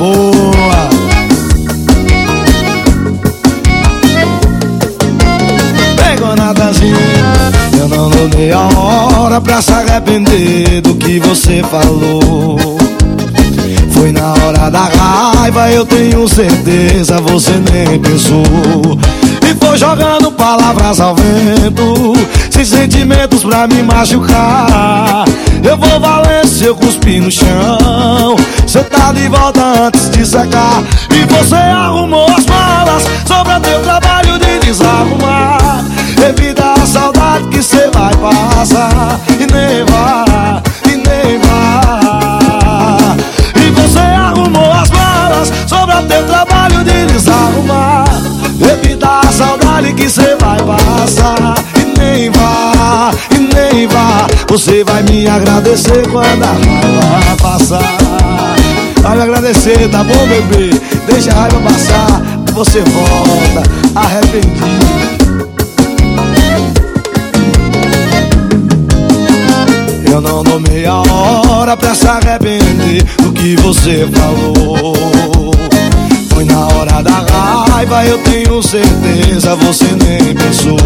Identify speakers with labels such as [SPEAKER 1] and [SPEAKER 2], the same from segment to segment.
[SPEAKER 1] boa. Pegou Natanzinho, eu não dei a hora pra se arrepender do que você falou. Foi na hora da raiva, eu tenho certeza, você nem pensou. E foi jogando palavras ao vento, sentimentos pra me machucar. Eu vou valer se eu cuspir no chão. Cê tá de volta antes de secar. E você arrumou as malas, sobra teu trabalho de desarrumar. Evita a saudade que cê vai passar. E nem e nem. E você arrumou as malas, sobra teu trabalho de desarrumar. Evita a saudade que cê vai passar. Nem vá, e nem vá. Você vai me agradecer quando a raiva passar. Vai me agradecer, tá bom, bebê? Deixa a raiva passar, você volta arrependido. Eu não dou meia hora pra se arrepender do que você falou. Raiva, eu tenho certeza, você nem pensou.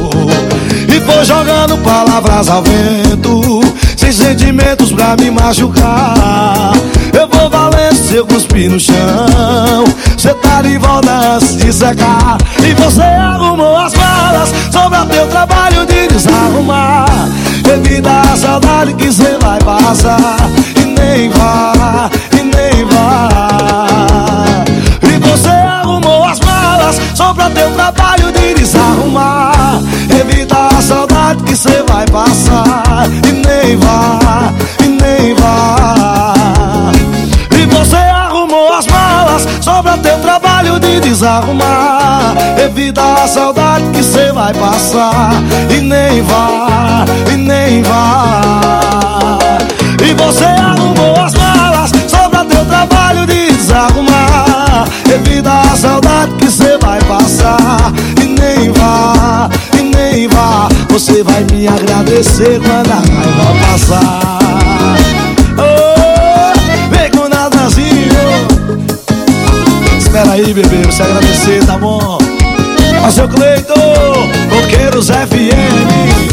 [SPEAKER 1] E foi jogando palavras ao vento, sem sentimentos pra me machucar. Eu vou valer se eu cuspir no chão. Cê tá de volta antes de secar. E você arrumou as malas, sobra teu trabalho de desarrumar. Evita a saudade que cê vai passar. Nem vá, e nem vá. E você arrumou as malas, sobra teu trabalho de desarrumar. Evita a saudade que cê vai passar. E nem vá, e Você vai me agradecer quando a raiva passar. Oh, vem com nadazinho. Espera aí, bebê, você agradecer, tá bom? Ó, seu Cleiton, Coqueiros FM.